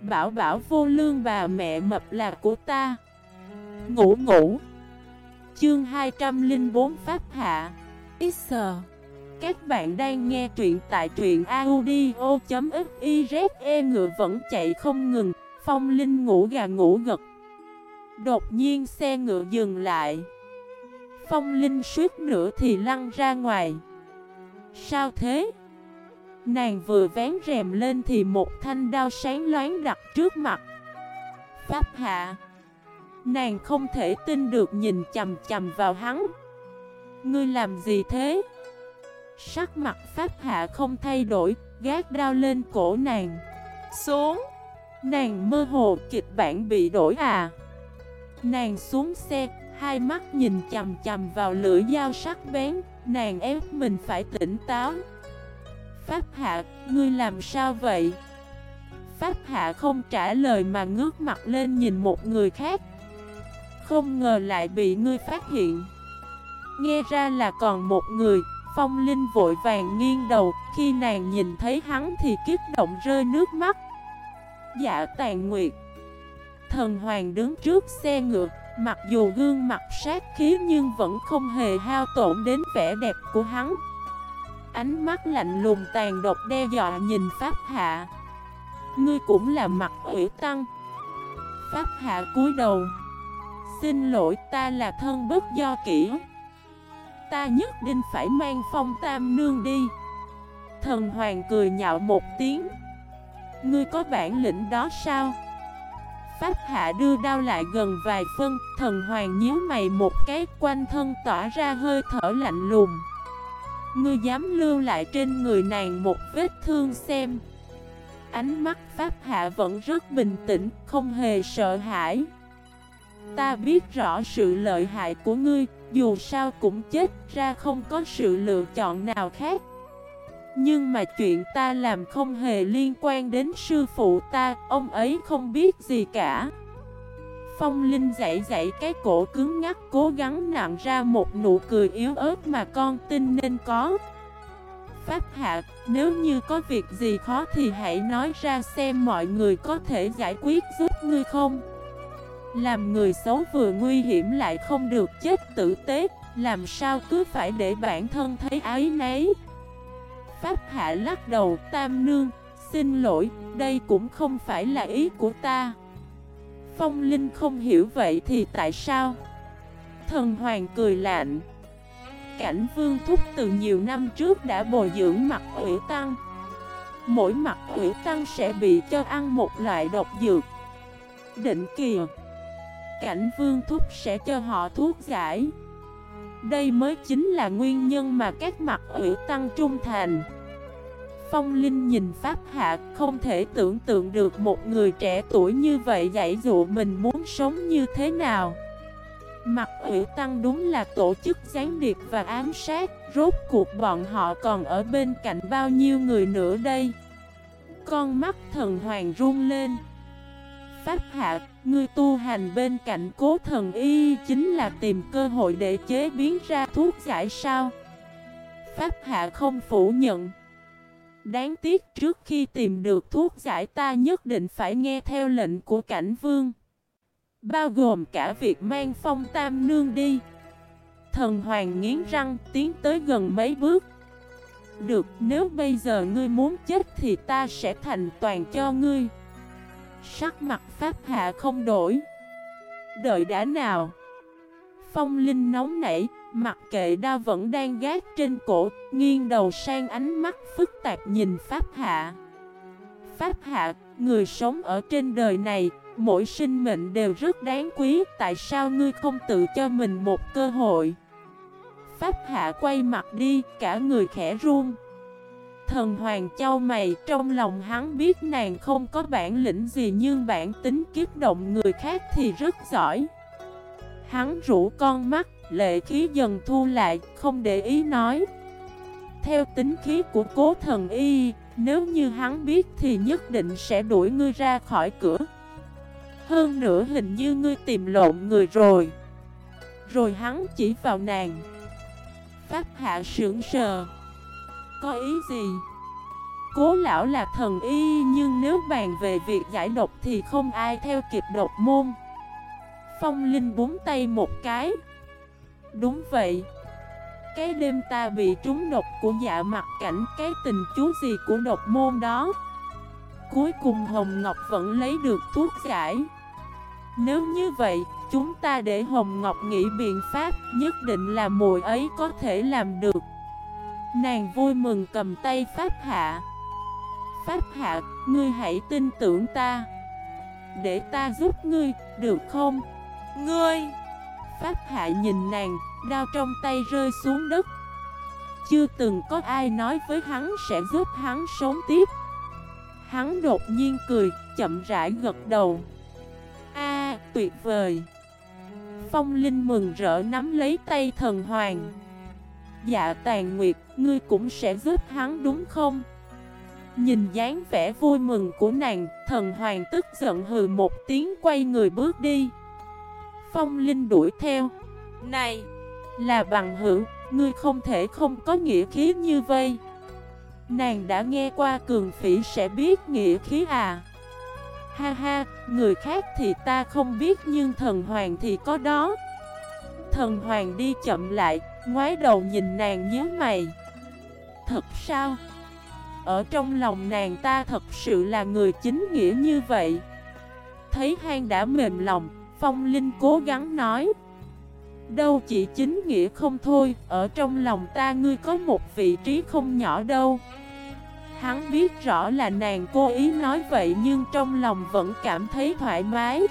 Bảo bảo vô lương bà mẹ mập là của ta. Ngủ ngủ. Chương 204 Pháp Hạ. X. Các bạn đang nghe truyện tại truyện audio.xyze ngựa vẫn chạy không ngừng. Phong Linh ngủ gà ngủ gật. Đột nhiên xe ngựa dừng lại. Phong Linh suýt nữa thì lăn ra ngoài. Sao thế? Nàng vừa vén rèm lên thì một thanh đao sáng loáng đặt trước mặt. Pháp hạ. Nàng không thể tin được nhìn chầm chầm vào hắn. Ngươi làm gì thế? Sắc mặt Pháp hạ không thay đổi, Gác đao lên cổ nàng. Xuống. Nàng mơ hồ, kịch bản bị đổi à. Nàng xuống xe, Hai mắt nhìn chầm chầm vào lưỡi dao sắc bén, Nàng ép mình phải tỉnh táo. Pháp Hạ, ngươi làm sao vậy? Pháp Hạ không trả lời mà ngước mặt lên nhìn một người khác. Không ngờ lại bị ngươi phát hiện. Nghe ra là còn một người. Phong Linh vội vàng nghiêng đầu Khi nàng nhìn thấy hắn thì kiếp động rơi nước mắt. Dạ tàn nguyệt. Thần Hoàng đứng trước xe ngựa Mặc dù gương mặt sát khí nhưng vẫn không hề hao tổn đến vẻ đẹp của hắn. Ánh mắt lạnh lùng tàn độc đe dọa nhìn Pháp Hạ. Ngươi cũng là mặt ủy tăng. Pháp Hạ cúi đầu. Xin lỗi, ta là thân bất do kỹ Ta nhất định phải mang phong tam nương đi. Thần hoàng cười nhạo một tiếng. Ngươi có bản lĩnh đó sao? Pháp hạ đưa đao lại gần vài phân. Thần hoàng nhíu mày một cái, quanh thân tỏa ra hơi thở lạnh lùng. Ngươi dám lưu lại trên người nàng một vết thương xem. Ánh mắt Pháp Hạ vẫn rất bình tĩnh, không hề sợ hãi. Ta biết rõ sự lợi hại của ngươi, dù sao cũng chết ra không có sự lựa chọn nào khác. Nhưng mà chuyện ta làm không hề liên quan đến sư phụ ta, ông ấy không biết gì cả. Phong Linh dậy dậy cái cổ cứng ngắc cố gắng nặng ra một nụ cười yếu ớt mà con tin nên có. Pháp hạ, nếu như có việc gì khó thì hãy nói ra xem mọi người có thể giải quyết giúp ngươi không. Làm người xấu vừa nguy hiểm lại không được chết tử tế Làm sao cứ phải để bản thân thấy ái nấy Pháp hạ lắc đầu tam nương Xin lỗi, đây cũng không phải là ý của ta. Phong Linh không hiểu vậy thì tại sao? Thần Hoàng cười lạnh. Cảnh Vương Thúc từ nhiều năm trước đã bồi dưỡng mặt ủy tăng. Mỗi mặt ủy tăng sẽ bị cho ăn một loại độc dược. Định kìa. Cảnh Vương Thúc sẽ cho họ thuốc giải. Đây mới chính là nguyên nhân mà các mặt ủy tăng trung thành. Phong Linh nhìn Pháp Hạ không thể tưởng tượng được một người trẻ tuổi như vậy dạy dụ mình muốn sống như thế nào. Mặt ủy tăng đúng là tổ chức gián điệp và ám sát Rốt cuộc bọn họ còn ở bên cạnh bao nhiêu người nữa đây? Con mắt thần hoàng run lên. Pháp hạ, ngươi tu hành bên cạnh cố thần y chính là tìm cơ hội để chế biến ra thuốc giải sao? Pháp hạ không phủ nhận. Đáng tiếc trước khi tìm được thuốc giải ta nhất định phải nghe theo lệnh của cảnh vương. Bao gồm cả việc mang phong tam nương đi. Thần hoàng nghiến răng tiến tới gần mấy bước. Được, nếu bây giờ ngươi muốn chết thì ta sẽ thành toàn cho ngươi. Sắc mặt pháp hạ không đổi. Đợi đã nào? Phong linh nóng nảy Mặc kệ đa vẫn đang gác trên cổ Nghiêng đầu sang ánh mắt phức tạp nhìn Pháp Hạ. Pháp Hạ, người sống ở trên đời này Mỗi sinh mệnh đều rất đáng quý Tại sao ngươi không tự cho mình một cơ hội? Pháp Hạ quay mặt đi Cả người khẽ run. Thần Hoàng Châu mày trong lòng hắn biết nàng không có bản lĩnh gì Nhưng bản tính kiếp động người khác thì rất giỏi. Hắn rủ con mắt Lệ khí dần thu lại, không để ý nói. Theo tính khí của cố thần y Nếu như hắn biết thì nhất định sẽ đuổi ngươi ra khỏi cửa. Hơn nữa hình như ngươi tìm lộn người rồi. Rồi hắn chỉ vào nàng. Pháp hạ sưởng sờ. Có ý gì? Cố lão là thần y nhưng nếu bàn về việc giải độc thì không ai theo kịp độc môn. Phong Linh búng tay một cái. Đúng vậy. Cái đêm ta bị trúng độc của dạ mặt cảnh Cái tình chú gì của độc môn đó? Cuối cùng Hồng Ngọc vẫn lấy được thuốc giải. Nếu như vậy Chúng ta để Hồng Ngọc nghĩ biện pháp Nhất định là mùi ấy có thể làm được. Nàng vui mừng cầm tay Pháp Hạ. Pháp Hạ, ngươi hãy tin tưởng ta. Để ta giúp ngươi, được không? Ngươi! Pháp Hạ nhìn nàng, đao trong tay rơi xuống đất. Chưa từng có ai nói với hắn sẽ giúp hắn sống tiếp. Hắn đột nhiên cười, chậm rãi gật đầu. A tuyệt vời. Phong Linh mừng rỡ nắm lấy tay thần hoàng. Dạ tàn nguyệt, ngươi cũng sẽ giúp hắn đúng không? Nhìn dáng vẻ vui mừng của nàng, thần hoàng tức giận hừ một tiếng quay người bước đi. Phong Linh đuổi theo. Này, là bằng hữu, ngươi không thể không có nghĩa khí như vây. Nàng đã nghe qua cường phỉ sẽ biết nghĩa khí à. Ha ha, người khác thì ta không biết nhưng thần hoàng thì có đó. Thần hoàng đi chậm lại, ngoái đầu nhìn nàng nhớ mày. Thật sao? Ở trong lòng nàng ta thật sự là người chính nghĩa như vậy Thấy hang đã mềm lòng Phong Linh cố gắng nói. Đâu chỉ chính nghĩa không thôi Ở trong lòng ta ngươi có một vị trí không nhỏ đâu. Hắn biết rõ là nàng cố ý nói vậy Nhưng trong lòng vẫn cảm thấy thoải mái.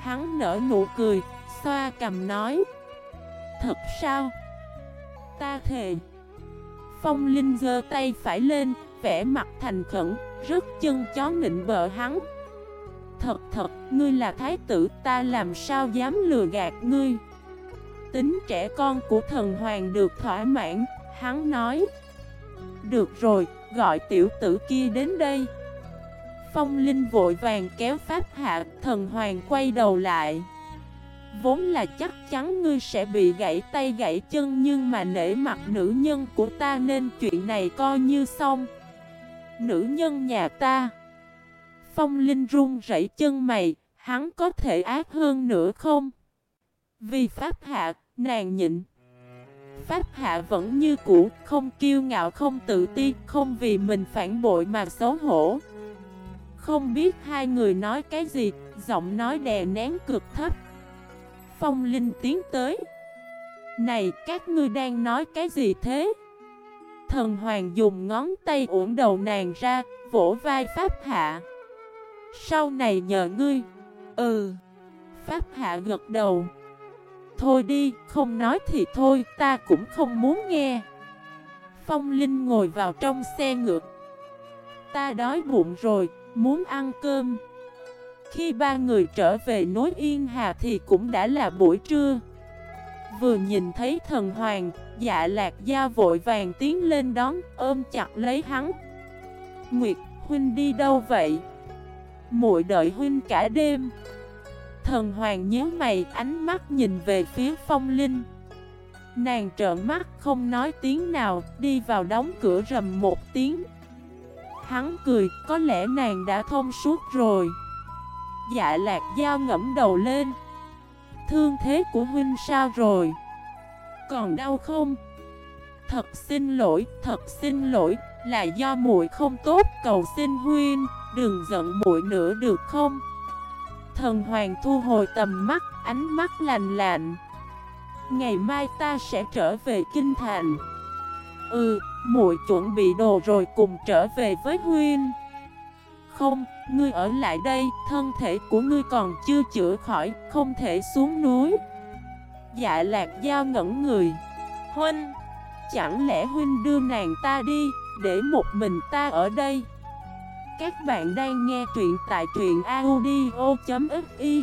Hắn nở nụ cười Xoa cầm nói. Thật sao? Ta thề. Phong Linh giơ tay phải lên, vẽ mặt thành khẩn, rất chân chó nịnh bợ hắn. Thật thật, ngươi là thái tử, ta làm sao dám lừa gạt ngươi. Tính trẻ con của thần hoàng được thỏa mãn, hắn nói. Được rồi, gọi tiểu tử kia đến đây. Phong Linh vội vàng kéo pháp hạ, thần hoàng quay đầu lại. Vốn là chắc chắn ngươi sẽ bị gãy tay gãy chân Nhưng mà nể mặt nữ nhân của ta nên chuyện này coi như xong Nữ nhân nhà ta Phong Linh run rẩy chân mày Hắn có thể ác hơn nữa không? Vì Pháp Hạ, nàng nhịn Pháp Hạ vẫn như cũ, không kiêu ngạo, không tự ti, không vì mình phản bội mà xấu hổ. Không biết hai người nói cái gì, giọng nói đè nén cực thấp. Phong Linh tiến tới Này các ngươi đang nói cái gì thế Thần Hoàng dùng ngón tay uổng đầu nàng ra Vỗ vai Pháp Hạ sau này nhờ ngươi. Ừ. Pháp Hạ gật đầu. Thôi đi, không nói thì thôi, ta cũng không muốn nghe. Phong Linh ngồi vào trong xe ngược. Ta đói bụng rồi, muốn ăn cơm. Khi ba người trở về nối Yên Hà thì cũng đã là buổi trưa. Vừa nhìn thấy thần hoàng, dạ lạc gia vội vàng tiến lên đón, ôm chặt lấy hắn. Nguyệt, huynh đi đâu vậy? Muội đợi huynh cả đêm. Thần hoàng nhớ mày, ánh mắt nhìn về phía phong linh. Nàng trợn mắt không nói tiếng nào, đi vào đóng cửa rầm một tiếng. Hắn cười, có lẽ nàng đã thông suốt rồi. Dạ lạc dao ngẫm đầu lên. Thương thế của huynh sao rồi? Còn đau không? Thật xin lỗi Thật xin lỗi. Là do muội không tốt Cầu xin huynh Đừng giận muội nữa được không? Thần hoàng thu hồi tầm mắt Ánh mắt lành lạnh. Ngày mai ta sẽ trở về kinh thành. Ừ muội chuẩn bị đồ rồi cùng trở về với huynh không, ngươi ở lại đây, thân thể của ngươi còn chưa chữa khỏi, không thể xuống núi. Dạ lạc giao ngẩn người. Huynh, chẳng lẽ Huynh đưa nàng ta đi, để một mình ta ở đây. Các bạn đang nghe truyện tại truyện audio.fif